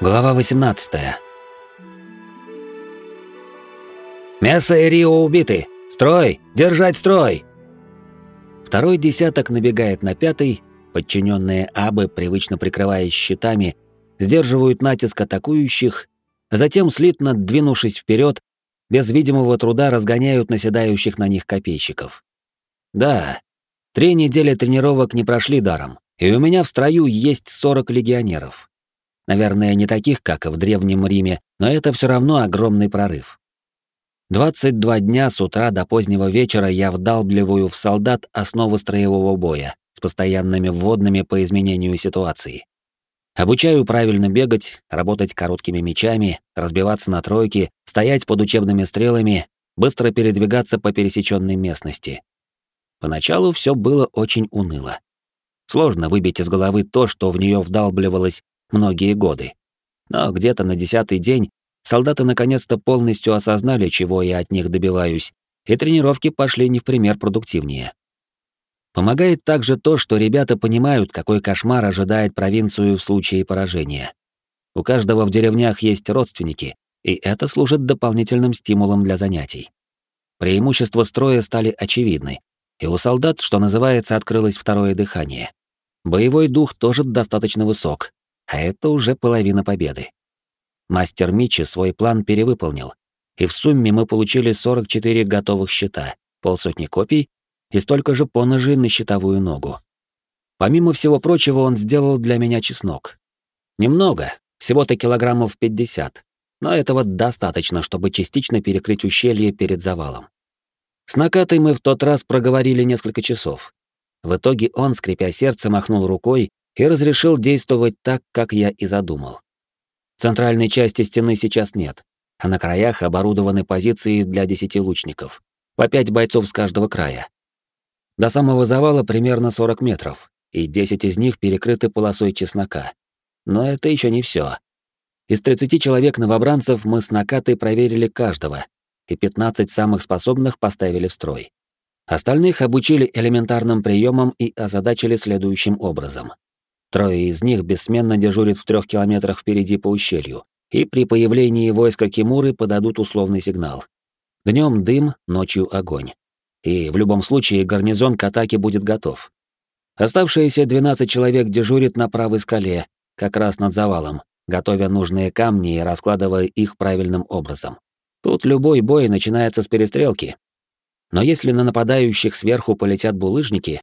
Глава 18. Мясо и Рио убиты. Строй! Держать строй! Второй десяток набегает на пятый, подчиненные абы, привычно прикрываясь щитами, сдерживают натиск атакующих, а затем, слитно двинувшись вперед, без видимого труда разгоняют наседающих на них копейщиков. Да, три недели тренировок не прошли даром, и у меня в строю есть 40 легионеров. Наверное, не таких, как в Древнем Риме, но это все равно огромный прорыв. 22 дня с утра до позднего вечера я вдалбливаю в солдат основы строевого боя с постоянными вводными по изменению ситуации. Обучаю правильно бегать, работать короткими мечами, разбиваться на тройки, стоять под учебными стрелами, быстро передвигаться по пересеченной местности. Поначалу все было очень уныло. Сложно выбить из головы то, что в нее вдалбливалось многие годы. Но где-то на десятый день солдаты наконец-то полностью осознали, чего я от них добиваюсь, и тренировки пошли не в пример продуктивнее. Помогает также то, что ребята понимают, какой кошмар ожидает провинцию в случае поражения. У каждого в деревнях есть родственники, и это служит дополнительным стимулом для занятий. Преимущества строя стали очевидны, и у солдат, что называется, открылось второе дыхание. Боевой дух тоже достаточно высок, а это уже половина победы. Мастер Мичи свой план перевыполнил, и в сумме мы получили 44 готовых щита, полсотни копий и столько же поножей на щитовую ногу. Помимо всего прочего, он сделал для меня чеснок. Немного, всего-то килограммов 50, но этого достаточно, чтобы частично перекрыть ущелье перед завалом. С накатой мы в тот раз проговорили несколько часов. В итоге он, скрипя сердце, махнул рукой и разрешил действовать так, как я и задумал. Центральной части стены сейчас нет, а на краях оборудованы позиции для десяти лучников, по пять бойцов с каждого края. До самого завала примерно 40 метров, и 10 из них перекрыты полосой чеснока. Но это еще не все. Из 30 человек новобранцев мы с накатой проверили каждого, и 15 самых способных поставили в строй. Остальных обучили элементарным приемам и озадачили следующим образом. Трое из них бессменно дежурят в трех километрах впереди по ущелью, и при появлении войска Кимуры подадут условный сигнал. Днем дым, ночью огонь. И в любом случае гарнизон к атаке будет готов. Оставшиеся 12 человек дежурят на правой скале, как раз над завалом, готовя нужные камни и раскладывая их правильным образом. Тут любой бой начинается с перестрелки. Но если на нападающих сверху полетят булыжники,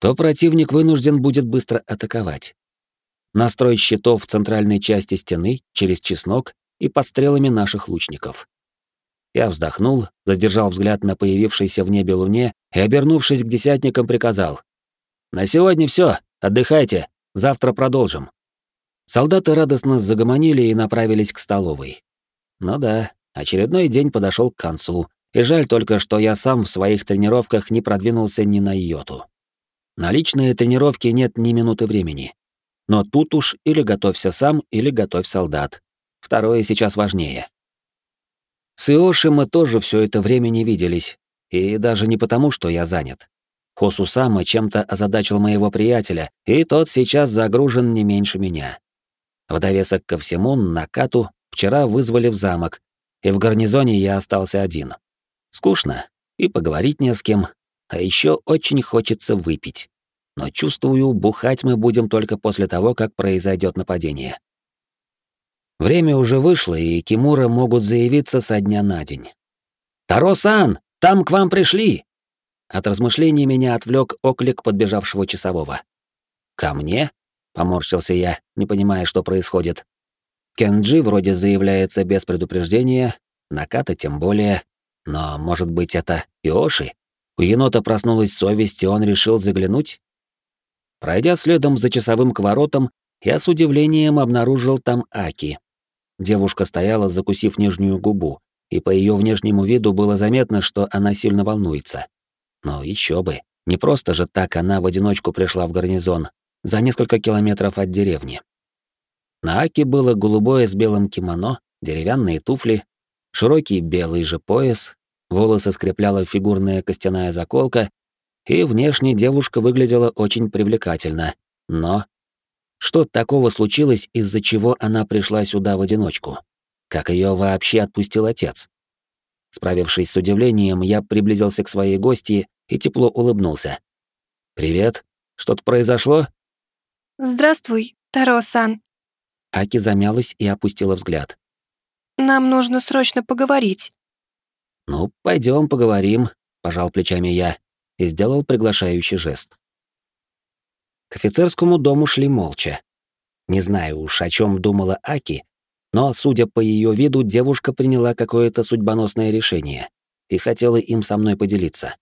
то противник вынужден будет быстро атаковать. Настрой щитов в центральной части стены через чеснок и под стрелами наших лучников. Я вздохнул, задержал взгляд на появившейся в небе луне и, обернувшись к десятникам, приказал. «На сегодня все, отдыхайте, завтра продолжим». Солдаты радостно загомонили и направились к столовой. Ну да, Очередной день подошел к концу, и жаль только, что я сам в своих тренировках не продвинулся ни на йоту. На личные тренировки нет ни минуты времени. Но тут уж или готовься сам, или готовь солдат. Второе сейчас важнее. С Иоши мы тоже все это время не виделись, и даже не потому, что я занят. Хосу Сама чем-то озадачил моего приятеля, и тот сейчас загружен не меньше меня. В довесок ко всему, Накату вчера вызвали в замок, и в гарнизоне я остался один. Скучно, и поговорить не с кем, а еще очень хочется выпить. Но чувствую, бухать мы будем только после того, как произойдет нападение. Время уже вышло, и Кимура могут заявиться со дня на день. «Таро-сан, там к вам пришли!» От размышлений меня отвлек оклик подбежавшего часового. «Ко мне?» — поморщился я, не понимая, что происходит. Кенджи вроде заявляется без предупреждения, Наката тем более. Но, может быть, это Иоши? У енота проснулась совесть, и он решил заглянуть? Пройдя следом за часовым к воротам, я с удивлением обнаружил там Аки. Девушка стояла, закусив нижнюю губу, и по ее внешнему виду было заметно, что она сильно волнуется. Но еще бы, не просто же так она в одиночку пришла в гарнизон, за несколько километров от деревни. На Аке было голубое с белым кимоно, деревянные туфли, широкий белый же пояс, волосы скрепляла фигурная костяная заколка, и внешне девушка выглядела очень привлекательно, но... Что такого случилось, из-за чего она пришла сюда в одиночку? Как ее вообще отпустил отец? Справившись с удивлением, я приблизился к своей гости и тепло улыбнулся. «Привет. Что-то произошло?» «Здравствуй, Таро-сан». Аки замялась и опустила взгляд. «Нам нужно срочно поговорить». «Ну, пойдем поговорим», — пожал плечами я и сделал приглашающий жест. К офицерскому дому шли молча. Не знаю уж, о чем думала Аки, но, судя по ее виду, девушка приняла какое-то судьбоносное решение и хотела им со мной поделиться.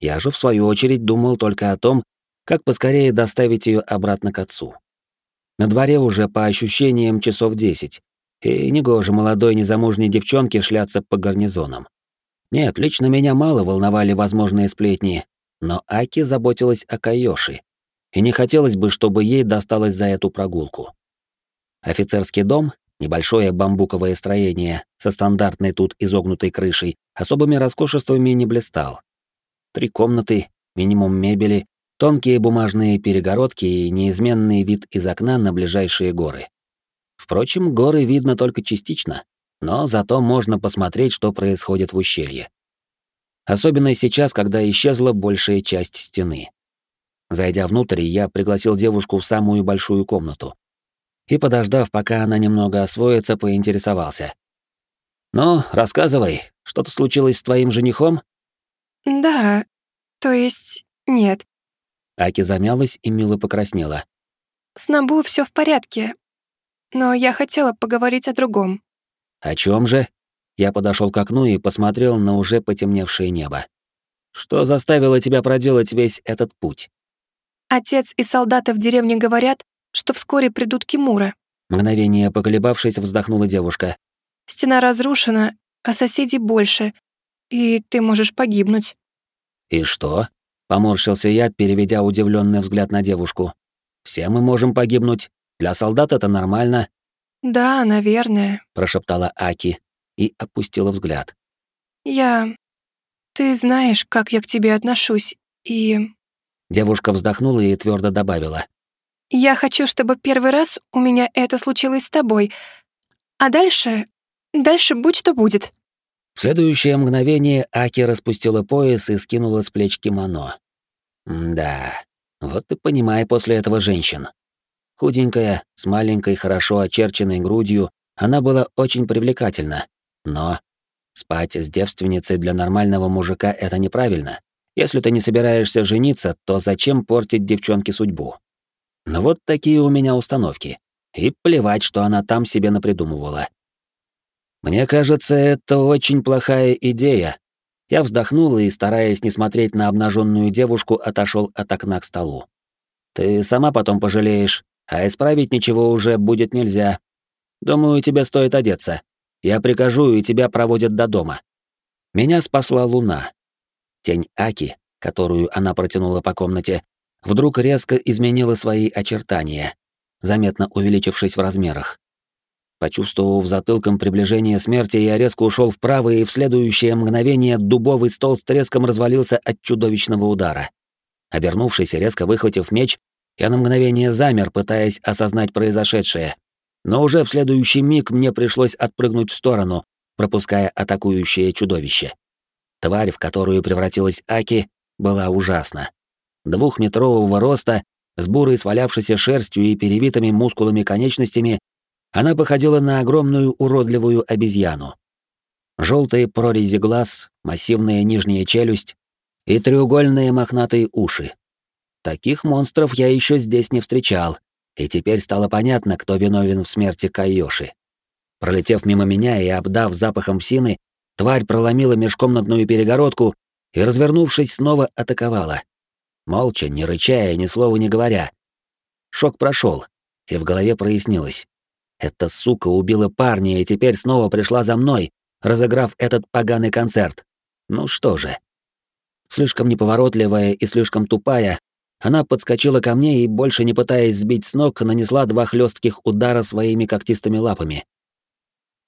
Я же, в свою очередь, думал только о том, как поскорее доставить ее обратно к отцу. На дворе уже, по ощущениям, часов десять, и негоже молодой незамужней девчонке шляться по гарнизонам. Нет, лично меня мало волновали возможные сплетни, но Аки заботилась о Кайоши, и не хотелось бы, чтобы ей досталось за эту прогулку. Офицерский дом, небольшое бамбуковое строение со стандартной тут изогнутой крышей, особыми роскошествами не блистал. Три комнаты, минимум мебели, тонкие бумажные перегородки и неизменный вид из окна на ближайшие горы. Впрочем, горы видно только частично, но зато можно посмотреть, что происходит в ущелье. Особенно сейчас, когда исчезла большая часть стены. Зайдя внутрь, я пригласил девушку в самую большую комнату. И, подождав, пока она немного освоится, поинтересовался. «Ну, рассказывай, что-то случилось с твоим женихом?» «Да, то есть нет». Аки замялась и мило покраснела. «С Набу все в порядке, но я хотела поговорить о другом». «О чем же?» Я подошел к окну и посмотрел на уже потемневшее небо. «Что заставило тебя проделать весь этот путь?» Отец и солдаты в деревне говорят, что вскоре придут Кимура. Мгновение поколебавшись, вздохнула девушка. Стена разрушена, а соседей больше, и ты можешь погибнуть. И что? Поморщился я, переведя удивленный взгляд на девушку. Все мы можем погибнуть. Для солдат это нормально. Да, наверное, прошептала Аки и опустила взгляд. Я... Ты знаешь, как я к тебе отношусь, и... Девушка вздохнула и твердо добавила. «Я хочу, чтобы первый раз у меня это случилось с тобой, а дальше... дальше будь что будет». В следующее мгновение Аки распустила пояс и скинула с плеч кимоно. да, вот ты понимай после этого женщин. Худенькая, с маленькой, хорошо очерченной грудью, она была очень привлекательна. Но спать с девственницей для нормального мужика — это неправильно. Если ты не собираешься жениться, то зачем портить девчонке судьбу? Но вот такие у меня установки. И плевать, что она там себе напридумывала. Мне кажется, это очень плохая идея. Я вздохнул и, стараясь не смотреть на обнаженную девушку, отошел от окна к столу. Ты сама потом пожалеешь, а исправить ничего уже будет нельзя. Думаю, тебе стоит одеться. Я прикажу, и тебя проводят до дома. Меня спасла луна. Тень Аки, которую она протянула по комнате, вдруг резко изменила свои очертания, заметно увеличившись в размерах. Почувствовав затылком приближение смерти, я резко ушел вправо, и в следующее мгновение дубовый стол с треском развалился от чудовищного удара. Обернувшись и резко выхватив меч, я на мгновение замер, пытаясь осознать произошедшее. Но уже в следующий миг мне пришлось отпрыгнуть в сторону, пропуская атакующее чудовище. Тварь, в которую превратилась Аки, была ужасна. Двухметрового роста, с бурой свалявшейся шерстью и перевитыми мускулами конечностями, она походила на огромную уродливую обезьяну. Желтые прорези глаз, массивная нижняя челюсть и треугольные мохнатые уши. Таких монстров я еще здесь не встречал, и теперь стало понятно, кто виновен в смерти Кайоши. Пролетев мимо меня и обдав запахом псины, Тварь проломила межкомнатную перегородку и, развернувшись, снова атаковала. Молча, не рычая, ни слова не говоря. Шок прошел, и в голове прояснилось. Эта сука убила парня и теперь снова пришла за мной, разыграв этот поганый концерт. Ну что же. Слишком неповоротливая и слишком тупая, она подскочила ко мне и, больше не пытаясь сбить с ног, нанесла два хлестких удара своими когтистыми лапами.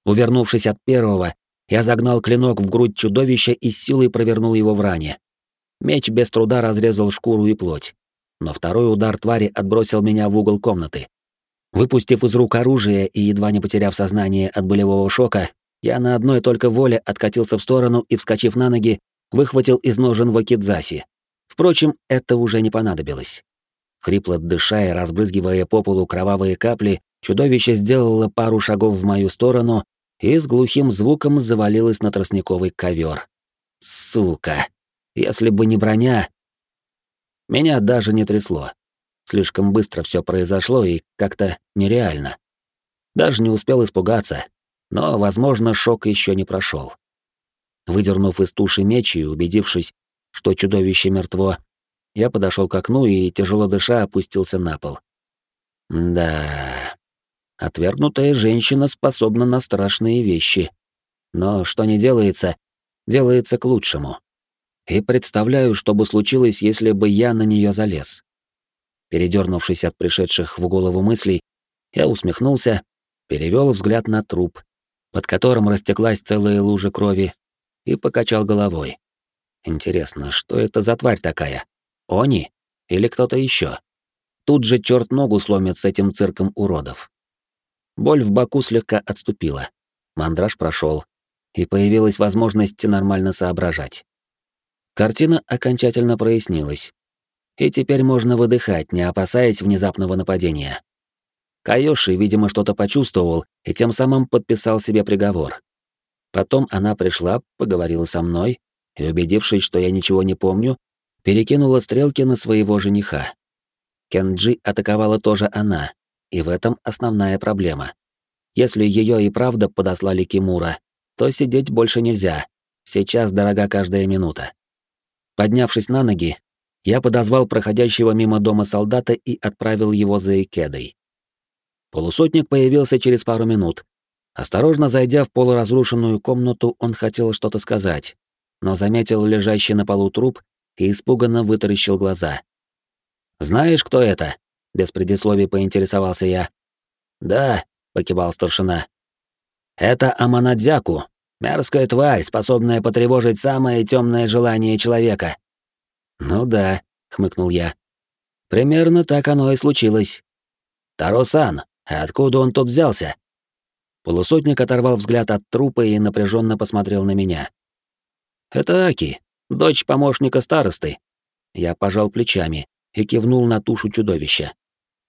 Увернувшись от первого, я загнал клинок в грудь чудовища и силой провернул его в ране. Меч без труда разрезал шкуру и плоть. но второй удар твари отбросил меня в угол комнаты. Выпустив из рук оружие и едва не потеряв сознание от болевого шока, я на одной только воле откатился в сторону и, вскочив на ноги, выхватил из ножен вакидзаси. Впрочем, это уже не понадобилось. Хрипло дыша и разбрызгивая по полу кровавые капли, чудовище сделало пару шагов в мою сторону и с глухим звуком завалилось на тростниковый ковер. Сука! Если бы не броня... Меня даже не трясло. Слишком быстро все произошло и как-то нереально. Даже не успел испугаться, но, возможно, шок еще не прошел. Выдернув из туши меч и убедившись, что чудовище мертво, я подошел к окну и, тяжело дыша, опустился на пол. Да, отвергнутая женщина способна на страшные вещи. Но что не делается, делается к лучшему. И представляю, что бы случилось, если бы я на нее залез. Передернувшись от пришедших в голову мыслей, я усмехнулся, перевел взгляд на труп, под которым растеклась целая лужа крови, и покачал головой. Интересно, что это за тварь такая? Они или кто-то еще? Тут же черт ногу сломит с этим цирком уродов. Боль в боку слегка отступила. Мандраж прошел, и появилась возможность нормально соображать. Картина окончательно прояснилась. И теперь можно выдыхать, не опасаясь внезапного нападения. Кайоши, видимо, что-то почувствовал и тем самым подписал себе приговор. Потом она пришла, поговорила со мной и, убедившись, что я ничего не помню, перекинула стрелки на своего жениха. Кенджи атаковала тоже она, и в этом основная проблема. Если ее и правда подослали Кимура, то сидеть больше нельзя. Сейчас дорога каждая минута. Поднявшись на ноги, я подозвал проходящего мимо дома солдата и отправил его за Икедой. Полусотник появился через пару минут. Осторожно зайдя в полуразрушенную комнату, он хотел что-то сказать, но заметил лежащий на полу труп и испуганно вытаращил глаза. «Знаешь, кто это?» — без предисловий поинтересовался я. «Да», — покивал старшина. «Это Аманадзяку, мерзкая тварь, способная потревожить самое темное желание человека». «Ну да», — хмыкнул я. «Примерно так оно и случилось». «Тарусан, а откуда он тут взялся?» Полусотник оторвал взгляд от трупа и напряженно посмотрел на меня. «Это Аки, дочь помощника старосты». Я пожал плечами и кивнул на тушу чудовища.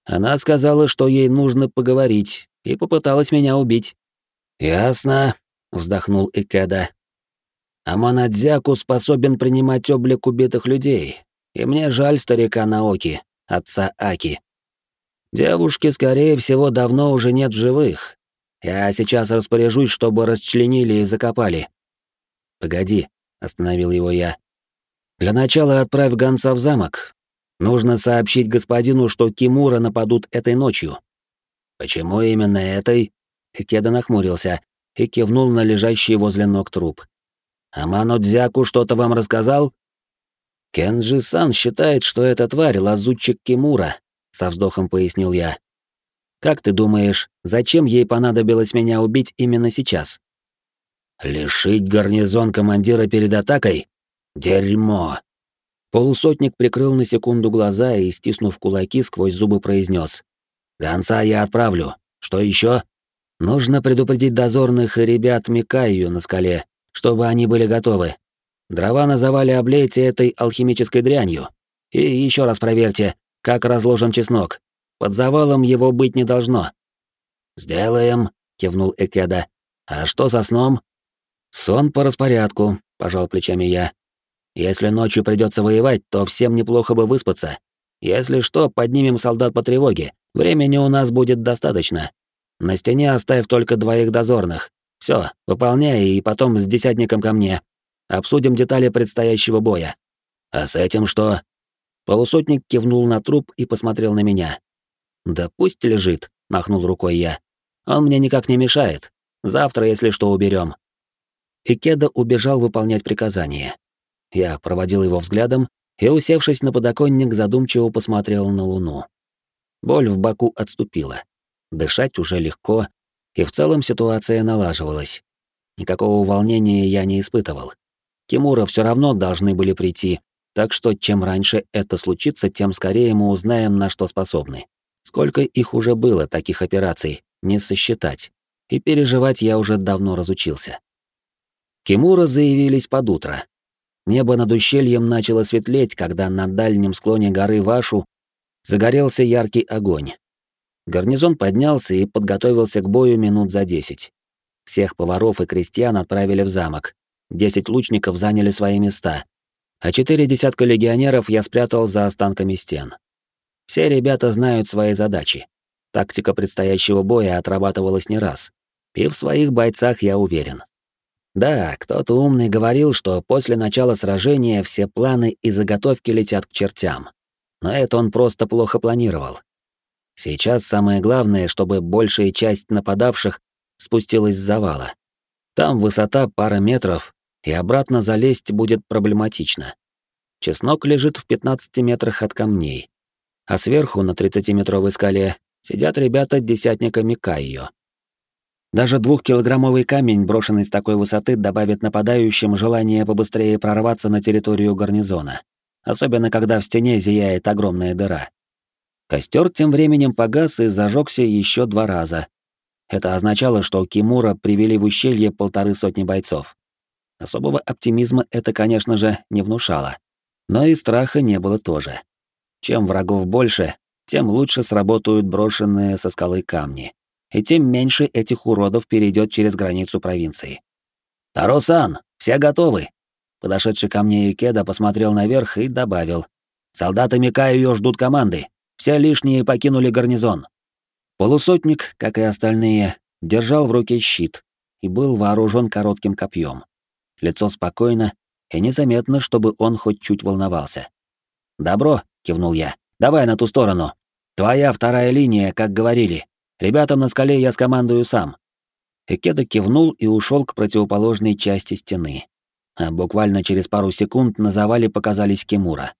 Она сказала, что ей нужно поговорить, и попыталась меня убить. «Ясно», — вздохнул Икеда. «Аманадзяку способен принимать облик убитых людей, и мне жаль старика Наоки, отца Аки. Девушки, скорее всего, давно уже нет в живых. Я сейчас распоряжусь, чтобы расчленили и закопали». «Погоди», — остановил его я. «Для начала отправь гонца в замок. Нужно сообщить господину, что Кимура нападут этой ночью». «Почему именно этой?» Кеда нахмурился и кивнул на лежащий возле ног труп. «Амано Дзяку что-то вам рассказал?» «Кенджи-сан считает, что эта тварь — лазутчик Кимура», — со вздохом пояснил я. «Как ты думаешь, зачем ей понадобилось меня убить именно сейчас?» «Лишить гарнизон командира перед атакой? Дерьмо!» Полусотник прикрыл на секунду глаза и, стиснув кулаки, сквозь зубы произнес: «Гонца я отправлю. Что еще? Нужно предупредить дозорных и ребят Микаю на скале, чтобы они были готовы. Дрова на завале облейте этой алхимической дрянью. И еще раз проверьте, как разложен чеснок. Под завалом его быть не должно. «Сделаем», — кивнул Экеда. «А что со сном?» «Сон по распорядку», — пожал плечами я. «Если ночью придется воевать, то всем неплохо бы выспаться. Если что, поднимем солдат по тревоге. Времени у нас будет достаточно. На стене оставь только двоих дозорных. Все, выполняй и потом с десятником ко мне. Обсудим детали предстоящего боя. А с этим что? Полусотник кивнул на труп и посмотрел на меня. Да пусть лежит, махнул рукой я. Он мне никак не мешает. Завтра, если что, уберем. Икеда убежал выполнять приказание. Я проводил его взглядом и, усевшись на подоконник, задумчиво посмотрел на луну. Боль в боку отступила. Дышать уже легко, и в целом ситуация налаживалась. Никакого волнения я не испытывал. Тимура все равно должны были прийти, так что чем раньше это случится, тем скорее мы узнаем, на что способны. Сколько их уже было, таких операций, не сосчитать. И переживать я уже давно разучился. Кимура заявились под утро. Небо над ущельем начало светлеть, когда на дальнем склоне горы Вашу загорелся яркий огонь. Гарнизон поднялся и подготовился к бою минут за десять. Всех поваров и крестьян отправили в замок. Десять лучников заняли свои места, а четыре десятка легионеров я спрятал за останками стен. Все ребята знают свои задачи. Тактика предстоящего боя отрабатывалась не раз. И в своих бойцах я уверен. Да, кто-то умный говорил, что после начала сражения все планы и заготовки летят к чертям. Но это он просто плохо планировал. Сейчас самое главное, чтобы большая часть нападавших спустилась с завала. Там высота пара метров, и обратно залезть будет проблематично. Чеснок лежит в 15 метрах от камней, а сверху на 30-метровой скале сидят ребята десятника Микайо. Даже двухкилограммовый камень, брошенный с такой высоты, добавит нападающим желание побыстрее прорваться на территорию гарнизона, особенно когда в стене зияет огромная дыра. Костер тем временем погас и зажегся еще два раза. Это означало, что Кимура привели в ущелье полторы сотни бойцов. Особого оптимизма это, конечно же, не внушало. Но и страха не было тоже. Чем врагов больше, тем лучше сработают брошенные со скалы камни и тем меньше этих уродов перейдет через границу провинции. «Тарусан, все готовы!» Подошедший ко мне Икеда посмотрел наверх и добавил. «Солдаты Микаю ждут команды. Все лишние покинули гарнизон». Полусотник, как и остальные, держал в руке щит и был вооружен коротким копьем. Лицо спокойно, и незаметно, чтобы он хоть чуть волновался. «Добро», — кивнул я, — «давай на ту сторону. Твоя вторая линия, как говорили. Ребятам на скале я скомандую сам. Экеда кивнул и ушел к противоположной части стены. А буквально через пару секунд на завале показались Кимура.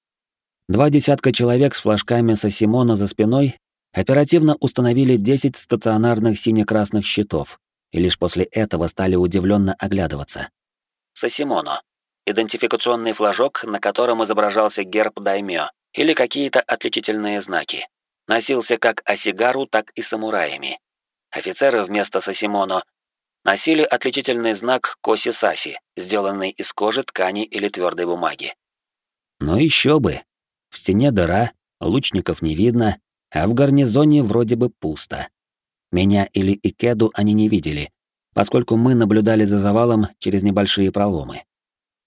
Два десятка человек с флажками со Симона за спиной оперативно установили 10 стационарных сине-красных щитов, и лишь после этого стали удивленно оглядываться. Сосимоно. Идентификационный флажок, на котором изображался герб даймё или какие-то отличительные знаки носился как осигару, так и самураями. Офицеры вместо сосимоно носили отличительный знак коси-саси, сделанный из кожи, ткани или твердой бумаги. Но еще бы. В стене дыра, лучников не видно, а в гарнизоне вроде бы пусто. Меня или Икеду они не видели, поскольку мы наблюдали за завалом через небольшие проломы.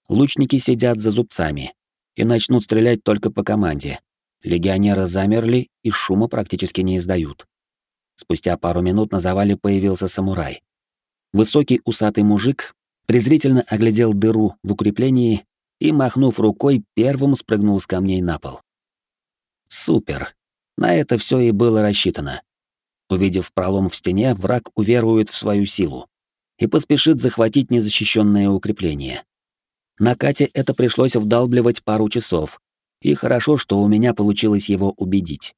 Лучники сидят за зубцами и начнут стрелять только по команде, Легионеры замерли и шума практически не издают. Спустя пару минут на завале появился самурай. Высокий усатый мужик презрительно оглядел дыру в укреплении и, махнув рукой, первым спрыгнул с камней на пол. Супер. На это все и было рассчитано. Увидев пролом в стене, враг уверует в свою силу и поспешит захватить незащищенное укрепление. На Кате это пришлось вдалбливать пару часов, и хорошо, что у меня получилось его убедить.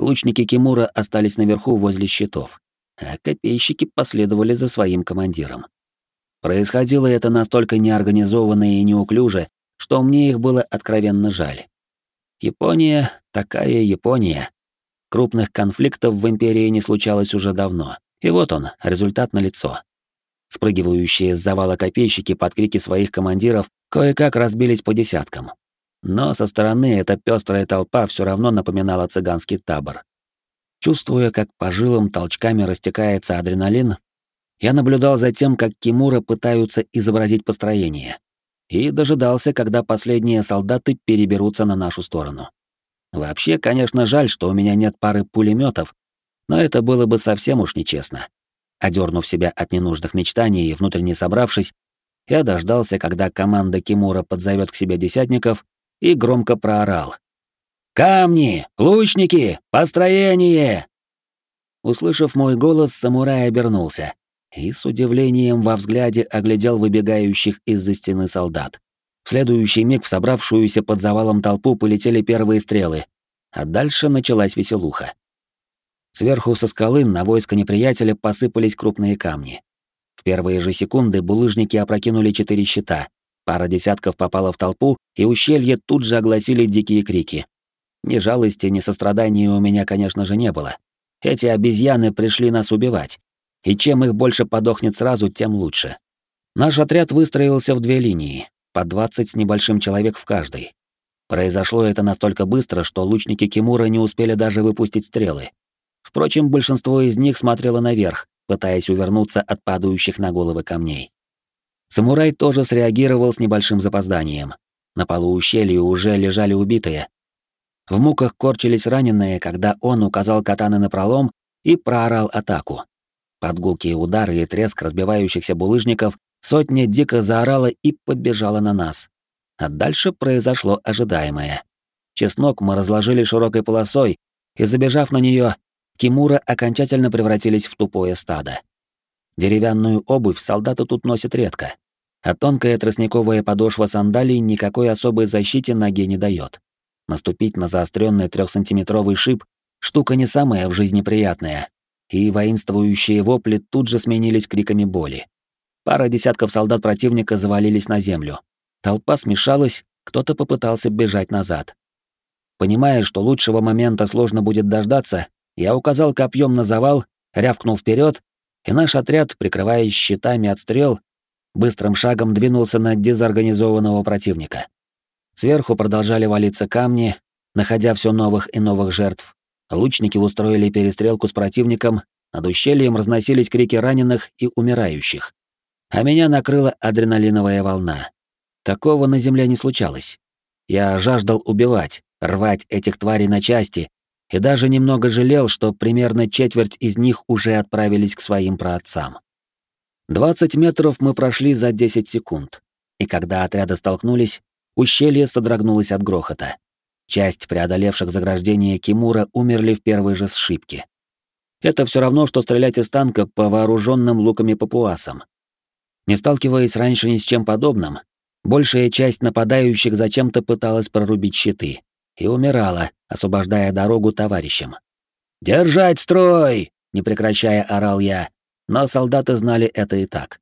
Лучники Кимура остались наверху возле щитов, а копейщики последовали за своим командиром. Происходило это настолько неорганизованно и неуклюже, что мне их было откровенно жаль. Япония — такая Япония. Крупных конфликтов в империи не случалось уже давно. И вот он, результат налицо. Спрыгивающие с завала копейщики под крики своих командиров кое-как разбились по десяткам но со стороны эта пестрая толпа все равно напоминала цыганский табор. Чувствуя, как по жилам толчками растекается адреналин, я наблюдал за тем, как Кимура пытаются изобразить построение, и дожидался, когда последние солдаты переберутся на нашу сторону. Вообще, конечно, жаль, что у меня нет пары пулеметов, но это было бы совсем уж нечестно. Одернув себя от ненужных мечтаний и внутренне собравшись, я дождался, когда команда Кимура подзовет к себе десятников и громко проорал. «Камни! Лучники! Построение!» Услышав мой голос, самурай обернулся и с удивлением во взгляде оглядел выбегающих из-за стены солдат. В следующий миг в собравшуюся под завалом толпу полетели первые стрелы, а дальше началась веселуха. Сверху со скалы на войско неприятеля посыпались крупные камни. В первые же секунды булыжники опрокинули четыре щита, Пара десятков попала в толпу, и ущелье тут же огласили дикие крики. Ни жалости, ни сострадания у меня, конечно же, не было. Эти обезьяны пришли нас убивать. И чем их больше подохнет сразу, тем лучше. Наш отряд выстроился в две линии, по 20 с небольшим человек в каждой. Произошло это настолько быстро, что лучники Кимура не успели даже выпустить стрелы. Впрочем, большинство из них смотрело наверх, пытаясь увернуться от падающих на головы камней. Самурай тоже среагировал с небольшим запозданием. На полу ущелья уже лежали убитые. В муках корчились раненые, когда он указал катаны на пролом и проорал атаку. Под гулкие удары и треск разбивающихся булыжников сотня дико заорала и побежала на нас. А дальше произошло ожидаемое. Чеснок мы разложили широкой полосой, и, забежав на нее, Кимура окончательно превратились в тупое стадо. Деревянную обувь солдаты тут носят редко, а тонкая тростниковая подошва сандалий никакой особой защиты ноге не дает. Наступить на заостренный трехсантиметровый шип — штука не самая в жизни приятная, и воинствующие вопли тут же сменились криками боли. Пара десятков солдат противника завалились на землю. Толпа смешалась, кто-то попытался бежать назад. Понимая, что лучшего момента сложно будет дождаться, я указал копьем на завал, рявкнул вперед и наш отряд, прикрываясь щитами от стрел, быстрым шагом двинулся на дезорганизованного противника. Сверху продолжали валиться камни, находя все новых и новых жертв. Лучники устроили перестрелку с противником, над ущельем разносились крики раненых и умирающих. А меня накрыла адреналиновая волна. Такого на земле не случалось. Я жаждал убивать, рвать этих тварей на части, и даже немного жалел, что примерно четверть из них уже отправились к своим праотцам. 20 метров мы прошли за 10 секунд, и когда отряды столкнулись, ущелье содрогнулось от грохота. Часть преодолевших заграждение Кимура умерли в первой же сшибке. Это все равно, что стрелять из танка по вооруженным луками папуасам. Не сталкиваясь раньше ни с чем подобным, большая часть нападающих зачем-то пыталась прорубить щиты и умирала, освобождая дорогу товарищам. «Держать строй!» — не прекращая орал я, но солдаты знали это и так.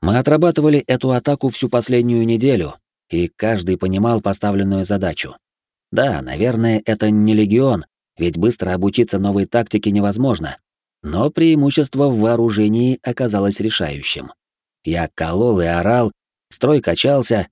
Мы отрабатывали эту атаку всю последнюю неделю, и каждый понимал поставленную задачу. Да, наверное, это не легион, ведь быстро обучиться новой тактике невозможно, но преимущество в вооружении оказалось решающим. Я колол и орал, строй качался,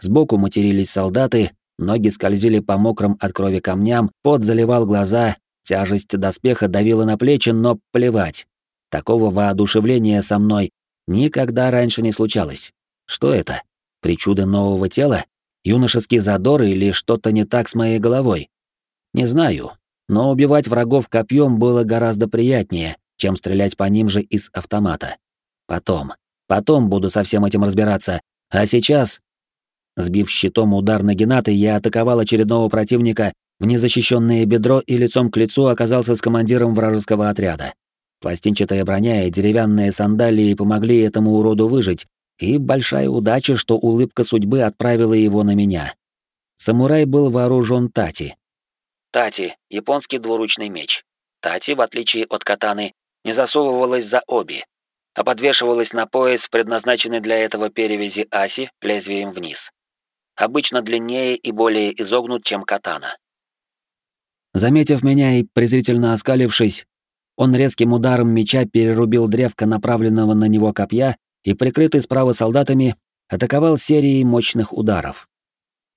сбоку матерились солдаты, Ноги скользили по мокрым от крови камням, пот заливал глаза, тяжесть доспеха давила на плечи, но плевать. Такого воодушевления со мной никогда раньше не случалось. Что это? Причуды нового тела? Юношеский задор или что-то не так с моей головой? Не знаю, но убивать врагов копьем было гораздо приятнее, чем стрелять по ним же из автомата. Потом. Потом буду со всем этим разбираться. А сейчас Сбив щитом удар на Геннаты, я атаковал очередного противника в незащищенное бедро и лицом к лицу оказался с командиром вражеского отряда. Пластинчатая броня и деревянные сандалии помогли этому уроду выжить, и большая удача, что улыбка судьбы отправила его на меня. Самурай был вооружен тати. Тати — японский двуручный меч. Тати, в отличие от катаны, не засовывалась за обе, а подвешивалась на пояс в предназначенной для этого перевязи аси лезвием вниз обычно длиннее и более изогнут, чем катана. Заметив меня и презрительно оскалившись, он резким ударом меча перерубил древко направленного на него копья и, прикрытый справа солдатами, атаковал серией мощных ударов.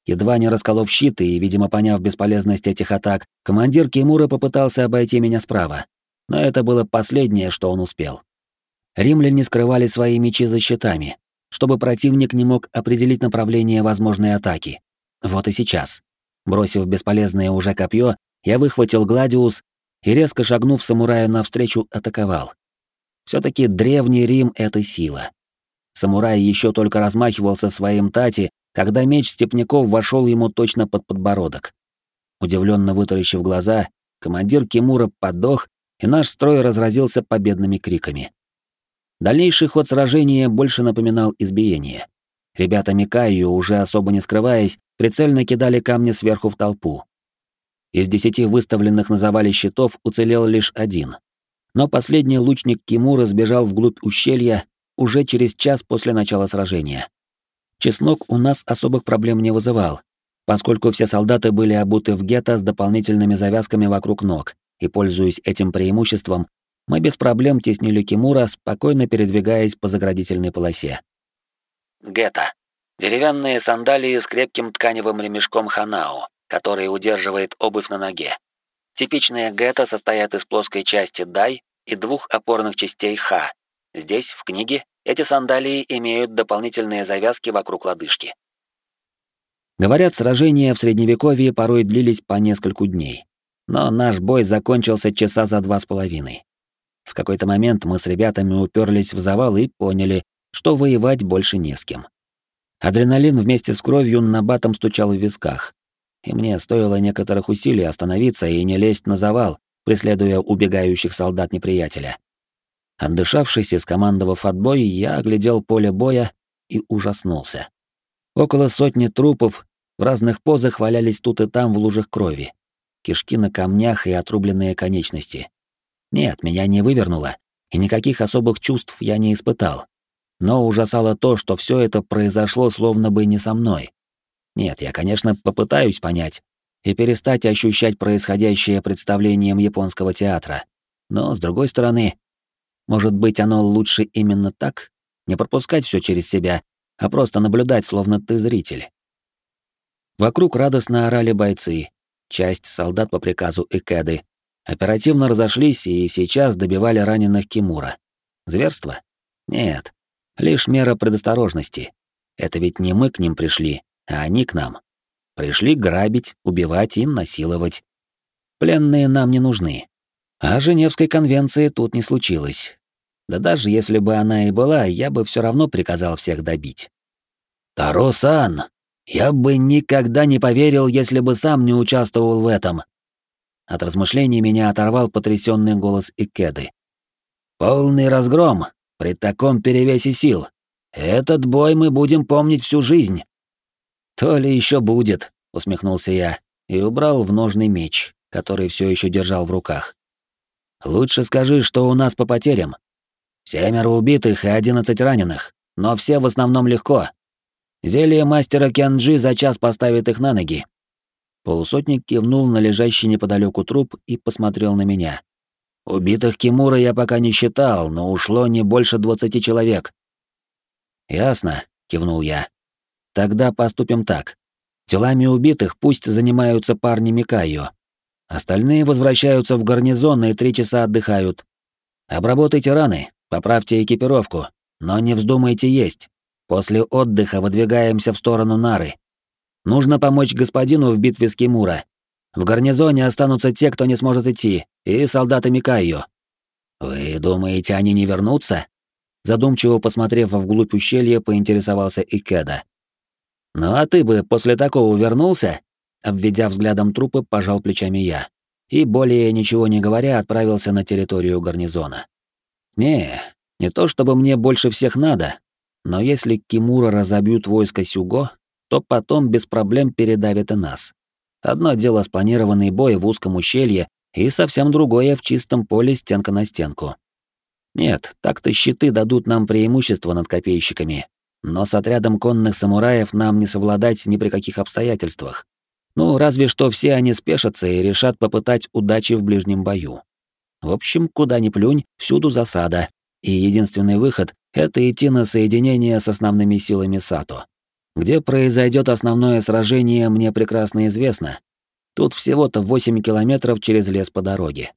Едва не расколов щит и, видимо, поняв бесполезность этих атак, командир Кимура попытался обойти меня справа. Но это было последнее, что он успел. Римляне скрывали свои мечи за щитами, чтобы противник не мог определить направление возможной атаки. Вот и сейчас. Бросив бесполезное уже копье, я выхватил гладиус и, резко шагнув самураю навстречу, атаковал. все таки Древний Рим — это сила. Самурай еще только размахивался своим тати, когда меч степняков вошел ему точно под подбородок. Удивленно вытаращив глаза, командир Кимура подох, и наш строй разразился победными криками. Дальнейший ход сражения больше напоминал избиение. Ребята Микаю, уже особо не скрываясь, прицельно кидали камни сверху в толпу. Из десяти выставленных на завале щитов уцелел лишь один. Но последний лучник Кимура сбежал вглубь ущелья уже через час после начала сражения. Чеснок у нас особых проблем не вызывал, поскольку все солдаты были обуты в гетто с дополнительными завязками вокруг ног, и, пользуясь этим преимуществом, мы без проблем теснили Кимура, спокойно передвигаясь по заградительной полосе. Гетто. Деревянные сандалии с крепким тканевым ремешком ханао, который удерживает обувь на ноге. Типичные гетто состоят из плоской части дай и двух опорных частей ха. Здесь, в книге, эти сандалии имеют дополнительные завязки вокруг лодыжки. Говорят, сражения в Средневековье порой длились по нескольку дней. Но наш бой закончился часа за два с половиной. В какой-то момент мы с ребятами уперлись в завал и поняли, что воевать больше не с кем. Адреналин вместе с кровью на батом стучал в висках, и мне стоило некоторых усилий остановиться и не лезть на завал, преследуя убегающих солдат неприятеля. Отдышавшись и скомандовав отбой, я оглядел поле боя и ужаснулся. Около сотни трупов в разных позах валялись тут и там в лужах крови. Кишки на камнях и отрубленные конечности. Нет, меня не вывернуло, и никаких особых чувств я не испытал. Но ужасало то, что все это произошло словно бы не со мной. Нет, я, конечно, попытаюсь понять и перестать ощущать происходящее представлением японского театра. Но, с другой стороны, может быть, оно лучше именно так? Не пропускать все через себя, а просто наблюдать, словно ты зритель. Вокруг радостно орали бойцы. Часть солдат по приказу Икеды оперативно разошлись и сейчас добивали раненых Кимура. Зверство? Нет. Лишь мера предосторожности. Это ведь не мы к ним пришли, а они к нам. Пришли грабить, убивать и насиловать. Пленные нам не нужны. А Женевской конвенции тут не случилось. Да даже если бы она и была, я бы все равно приказал всех добить. «Таро-сан, я бы никогда не поверил, если бы сам не участвовал в этом». От размышлений меня оторвал потрясенный голос Икеды. «Полный разгром при таком перевесе сил. Этот бой мы будем помнить всю жизнь». «То ли еще будет», — усмехнулся я и убрал в ножный меч, который все еще держал в руках. «Лучше скажи, что у нас по потерям». «Семеро убитых и одиннадцать раненых, но все в основном легко. Зелье мастера Кенджи за час поставит их на ноги». Полусотник кивнул на лежащий неподалеку труп и посмотрел на меня. «Убитых Кимура я пока не считал, но ушло не больше двадцати человек». «Ясно», — кивнул я. Тогда поступим так. Телами убитых пусть занимаются парни Микайо. Остальные возвращаются в гарнизон и три часа отдыхают. Обработайте раны, поправьте экипировку, но не вздумайте есть. После отдыха выдвигаемся в сторону Нары. Нужно помочь господину в битве с Кимура. В гарнизоне останутся те, кто не сможет идти, и солдаты Микайо. Вы думаете, они не вернутся? Задумчиво посмотрев вглубь ущелья, поинтересовался Икеда. «Ну а ты бы после такого вернулся?» Обведя взглядом трупы, пожал плечами я. И, более ничего не говоря, отправился на территорию гарнизона. «Не, не то чтобы мне больше всех надо, но если Кимура разобьют войско Сюго, то потом без проблем передавят и нас. Одно дело спланированный бой в узком ущелье, и совсем другое в чистом поле стенка на стенку. Нет, так-то щиты дадут нам преимущество над копейщиками, но с отрядом конных самураев нам не совладать ни при каких обстоятельствах. Ну, разве что все они спешатся и решат попытать удачи в ближнем бою. В общем, куда ни плюнь, всюду засада, и единственный выход — это идти на соединение с основными силами Сато. Где произойдет основное сражение, мне прекрасно известно. Тут всего-то 8 километров через лес по дороге.